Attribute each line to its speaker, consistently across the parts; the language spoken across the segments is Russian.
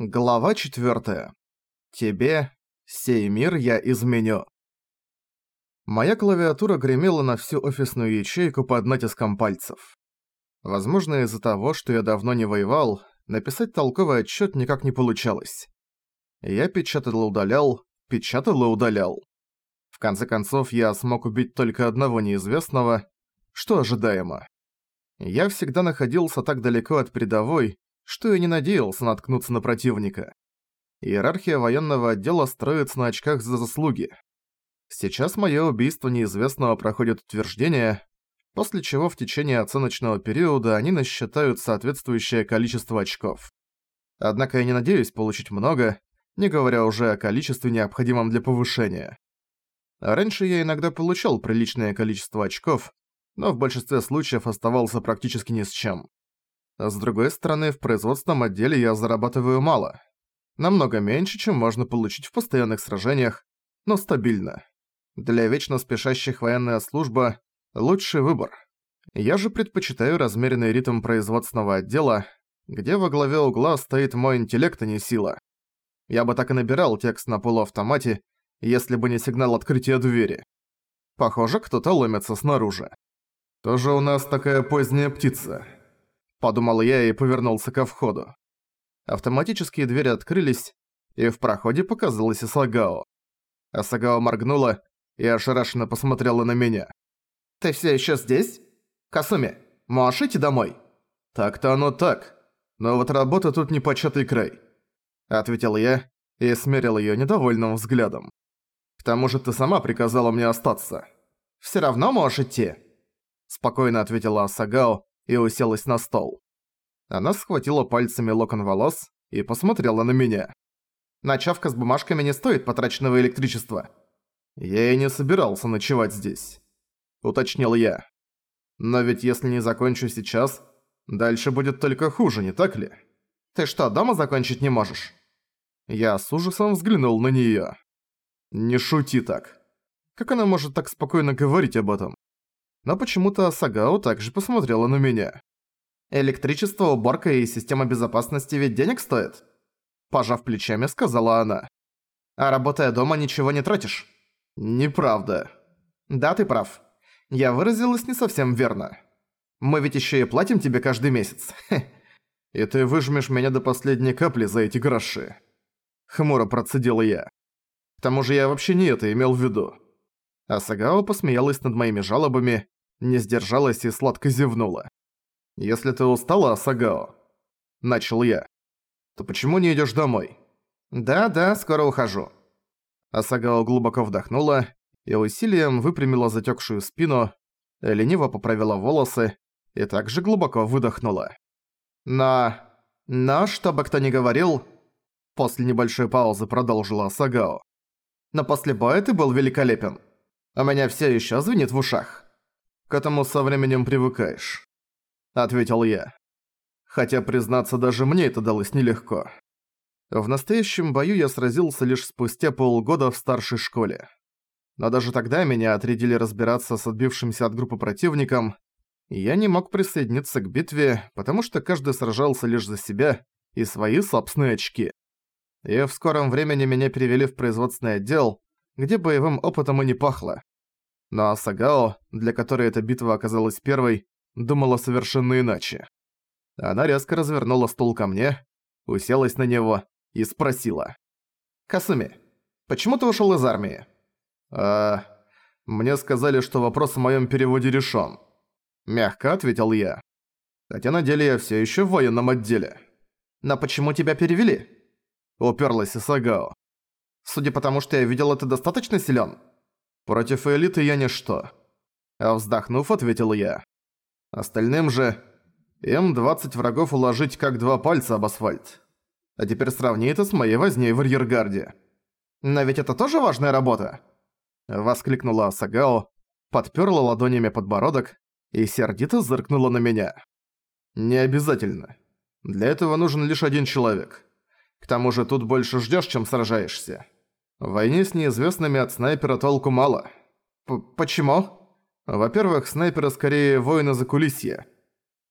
Speaker 1: Глава 4. Тебе, сей мир я изменю. Моя клавиатура гремела на всю офисную ячейку под натиском пальцев. Возможно, из-за того, что я давно не воевал, написать толковый отчет никак не получалось. Я печатал и удалял, печатал и удалял. В конце концов, я смог убить только одного неизвестного, что ожидаемо. Я всегда находился так далеко от передовой, что и не надеялся наткнуться на противника. Иерархия военного отдела строится на очках за заслуги. Сейчас моё убийство неизвестного проходит утверждение, после чего в течение оценочного периода они насчитают соответствующее количество очков. Однако я не надеюсь получить много, не говоря уже о количестве, необходимом для повышения. Раньше я иногда получал приличное количество очков, но в большинстве случаев оставался практически ни с чем. С другой стороны, в производственном отделе я зарабатываю мало. Намного меньше, чем можно получить в постоянных сражениях, но стабильно. Для вечно спешащих военная служба – лучший выбор. Я же предпочитаю размеренный ритм производственного отдела, где во главе угла стоит мой интеллект, а не сила. Я бы так и набирал текст на полуавтомате, если бы не сигнал открытия двери. Похоже, кто-то ломится снаружи. «Тоже у нас такая поздняя птица», Подумал я и повернулся ко входу. Автоматические двери открылись, и в проходе показалась Исагао. Асагао моргнула и ошарашенно посмотрела на меня. «Ты всё ещё здесь? Касуми, можешь идти домой?» «Так-то оно так. Но вот работа тут не початый край», — ответил я и смерил её недовольным взглядом. «К тому же ты сама приказала мне остаться». «Всё равно можешь идти», — спокойно ответила Асагао, и уселась на стол. Она схватила пальцами локон волос и посмотрела на меня. «Ночевка с бумажками не стоит потраченного электричества». «Я и не собирался ночевать здесь», — уточнил я. «Но ведь если не закончу сейчас, дальше будет только хуже, не так ли?» «Ты что, дома закончить не можешь?» Я с ужасом взглянул на неё. «Не шути так. Как она может так спокойно говорить об этом?» Но почему-то Сагао также посмотрела на меня. «Электричество, уборка и система безопасности ведь денег стоит?» Пожав плечами, сказала она. «А работая дома, ничего не тратишь?» «Неправда». «Да, ты прав. Я выразилась не совсем верно. Мы ведь ещё и платим тебе каждый месяц. И ты выжмешь меня до последней капли за эти гроши». Хмуро процедил я. К тому же я вообще не это имел в виду. Асагао посмеялась над моими жалобами, не сдержалась и сладко зевнула. «Если ты устала, Асагао», — начал я, — «то почему не идёшь домой?» «Да-да, скоро ухожу». Асагао глубоко вдохнула и усилием выпрямила затёкшую спину, лениво поправила волосы и также глубоко выдохнула. «Но... но, что бы кто ни говорил...» После небольшой паузы продолжила Асагао. «Но после боя ты был великолепен. У меня всё ещё звенит в ушах». «К этому со временем привыкаешь», — ответил я. Хотя, признаться, даже мне это далось нелегко. В настоящем бою я сразился лишь спустя полгода в старшей школе. Но даже тогда меня отрядили разбираться с отбившимся от группы противником, и я не мог присоединиться к битве, потому что каждый сражался лишь за себя и свои собственные очки. И в скором времени меня перевели в производственный отдел, где боевым опытом и не пахло. Но Асагао, для которой эта битва оказалась первой, думала совершенно иначе. Она резко развернула стул ко мне, уселась на него и спросила. «Касуми, почему ты ушёл из армии?» «А... Мне сказали, что вопрос о моём переводе решён». Мягко ответил я. Хотя на деле я всё ещё в военном отделе. «Но почему тебя перевели?» Уперлась Исагао. «Судя по тому, что я видел, ты достаточно силён?» Против элиты я ничто. А вздохнув, ответил я. Остальным же... Им 20 врагов уложить как два пальца об асфальт. А теперь сравни это с моей возней в арьергарде. Но ведь это тоже важная работа. Воскликнула Асагао, подперла ладонями подбородок и сердито зыркнула на меня. Не обязательно. Для этого нужен лишь один человек. К тому же тут больше ждёшь, чем сражаешься. В войне с неизвестными от снайпера толку мало. П почему? Во-первых, снайперы скорее воины закулисья.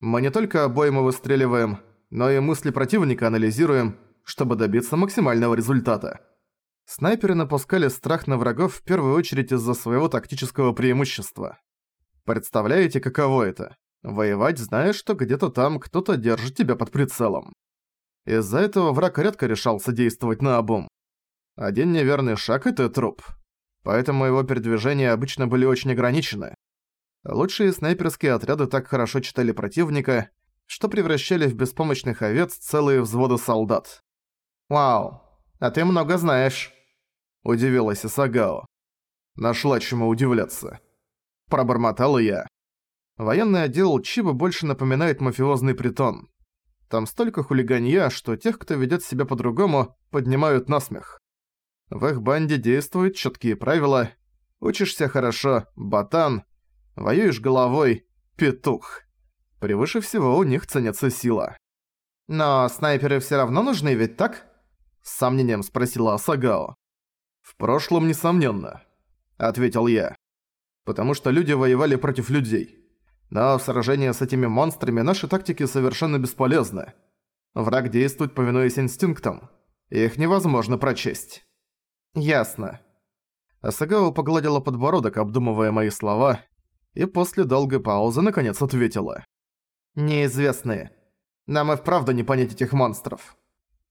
Speaker 1: Мы не только обоймы выстреливаем, но и мысли противника анализируем, чтобы добиться максимального результата. Снайперы напускали страх на врагов в первую очередь из-за своего тактического преимущества. Представляете, каково это? Воевать, зная, что где-то там кто-то держит тебя под прицелом. Из-за этого враг редко решался действовать на обум. Один неверный шаг — это труп. Поэтому его передвижения обычно были очень ограничены. Лучшие снайперские отряды так хорошо читали противника, что превращали в беспомощных овец целые взводы солдат. «Вау, а ты много знаешь», — удивилась Исагао. Нашла чему удивляться. Пробормотала я. Военный отдел Чиба больше напоминает мафиозный притон. Там столько хулиганья, что тех, кто ведет себя по-другому, поднимают насмех. В их банде действуют четкие правила. Учишься хорошо – ботан. Воюешь головой – петух. Превыше всего у них ценится сила. «Но снайперы все равно нужны, ведь так?» С сомнением спросила Асагао. «В прошлом, несомненно», — ответил я. «Потому что люди воевали против людей. Но в сражении с этими монстрами наши тактики совершенно бесполезны. Враг действует, повинуясь инстинктам. Их невозможно прочесть». «Ясно». Асагао погладила подбородок, обдумывая мои слова, и после долгой паузы наконец ответила. «Неизвестные. Нам и вправду не понять этих монстров».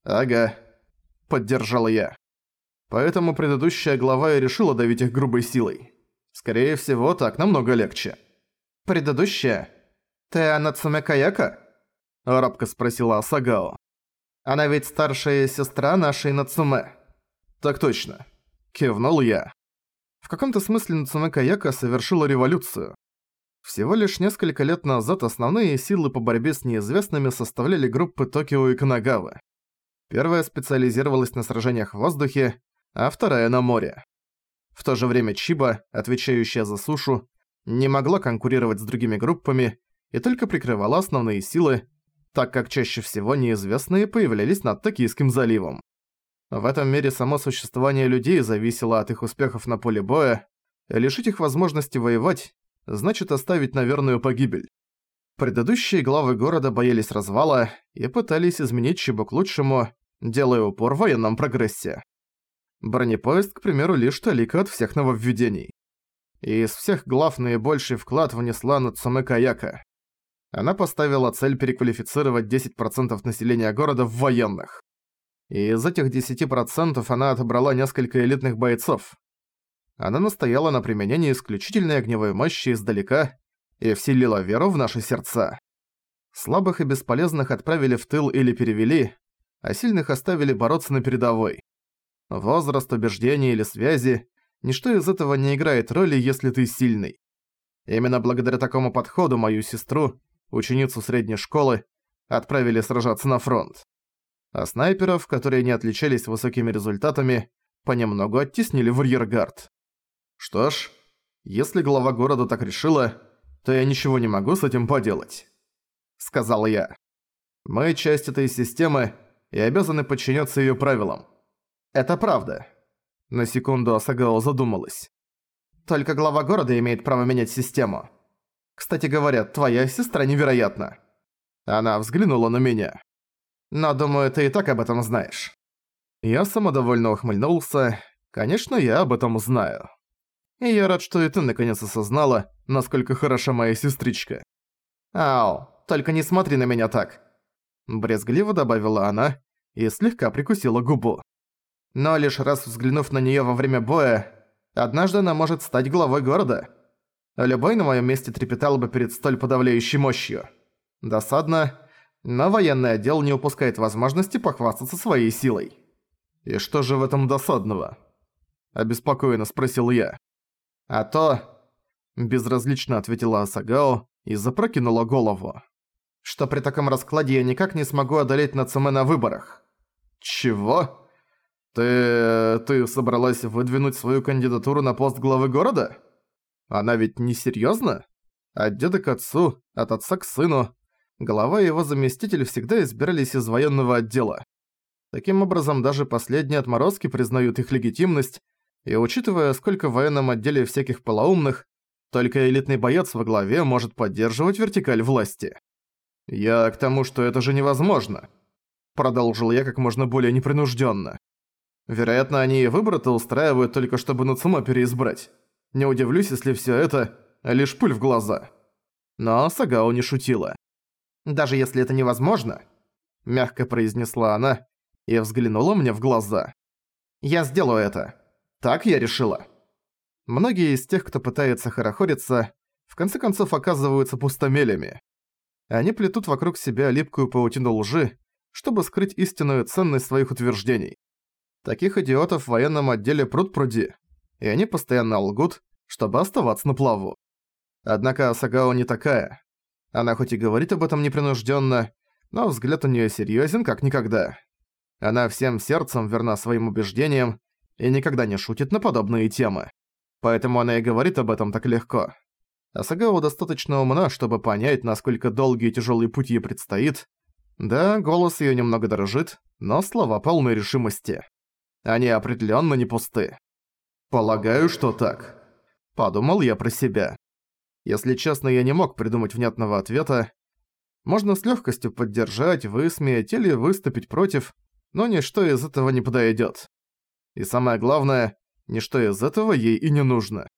Speaker 1: «Ага», — поддержал я. Поэтому предыдущая глава и решила давить их грубой силой. Скорее всего, так намного легче. «Предыдущая? Ты Анацуме Каяка?» — рабко спросила Асагао. «Она ведь старшая сестра нашей Нацуме». «Так точно», — кивнул я. В каком-то смысле Нацуме Каяка совершила революцию. Всего лишь несколько лет назад основные силы по борьбе с неизвестными составляли группы Токио и Канагавы. Первая специализировалась на сражениях в воздухе, а вторая на море. В то же время Чиба, отвечающая за сушу, не могла конкурировать с другими группами и только прикрывала основные силы, так как чаще всего неизвестные появлялись над Токийским заливом. В этом мире само существование людей зависело от их успехов на поле боя, лишить их возможности воевать значит оставить на верную погибель. Предыдущие главы города боялись развала и пытались изменить Чибу к лучшему, делая упор в военном прогрессе. Бронепоезд, к примеру, лишь талика от всех нововведений. И из всех глав наибольший вклад внесла Нацуме Каяка. Она поставила цель переквалифицировать 10% населения города в военных. И из этих 10% она отобрала несколько элитных бойцов. Она настояла на применении исключительной огневой мощи издалека и вселила веру в наши сердца. Слабых и бесполезных отправили в тыл или перевели, а сильных оставили бороться на передовой. Возраст, убеждения или связи – ничто из этого не играет роли, если ты сильный. Именно благодаря такому подходу мою сестру, ученицу средней школы, отправили сражаться на фронт а снайперов, которые не отличались высокими результатами, понемногу оттеснили в арьергард. Что ж, если глава города так решила, то я ничего не могу с этим поделать. Сказал я. Мы часть этой системы и обязаны подчиняться ее правилам. Это правда. На секунду Асагао задумалась. Только глава города имеет право менять систему. Кстати говоря, твоя сестра невероятна. Она взглянула на меня. Но думаю, ты и так об этом знаешь». Я самодовольно ухмыльнулся. Конечно, я об этом знаю. И я рад, что и ты наконец осознала, насколько хороша моя сестричка. «Ау, только не смотри на меня так!» Брезгливо добавила она и слегка прикусила губу. Но лишь раз взглянув на неё во время боя, однажды она может стать главой города. Любой на моём месте трепетал бы перед столь подавляющей мощью. Досадно, но военный отдел не упускает возможности похвастаться своей силой. «И что же в этом досадного?» – обеспокоенно спросил я. «А то...» – безразлично ответила Асагао и запрокинула голову. «Что при таком раскладе я никак не смогу одолеть Нацуме на выборах». «Чего? Ты... ты собралась выдвинуть свою кандидатуру на пост главы города? Она ведь не серьёзно? От деда к отцу, от отца к сыну, Голова и его заместитель всегда избирались из военного отдела. Таким образом, даже последние отморозки признают их легитимность, и учитывая, сколько в военном отделе всяких полоумных, только элитный боец во главе может поддерживать вертикаль власти. Я к тому, что это же невозможно. Продолжил я как можно более непринужденно. Вероятно, они выборы-то устраивают только чтобы Нацума переизбрать. Не удивлюсь, если все это лишь пыль в глаза. Но Сагао не шутила. «Даже если это невозможно», — мягко произнесла она и взглянула мне в глаза. «Я сделаю это. Так я решила». Многие из тех, кто пытается хорохориться, в конце концов оказываются пустомелями. Они плетут вокруг себя липкую паутину лжи, чтобы скрыть истинную ценность своих утверждений. Таких идиотов в военном отделе пруд-пруди, и они постоянно лгут, чтобы оставаться на плаву. Однако Асагао не такая. Она хоть и говорит об этом непринужденно, но взгляд у нее серьезен как никогда. Она всем сердцем верна своим убеждениям и никогда не шутит на подобные темы. Поэтому она и говорит об этом так легко. Асагао достаточно умна, чтобы понять, насколько долгий и тяжелый путь ей предстоит. Да, голос ее немного дрожит, но слова полны решимости. Они определенно не пусты. «Полагаю, что так», — подумал я про себя. Если честно, я не мог придумать внятного ответа. Можно с легкостью поддержать, высмеять или выступить против, но ничто из этого не подойдет. И самое главное, ничто из этого ей и не нужно.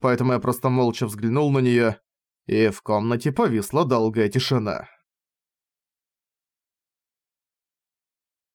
Speaker 1: Поэтому я просто молча взглянул на нее, и в комнате повисла долгая тишина.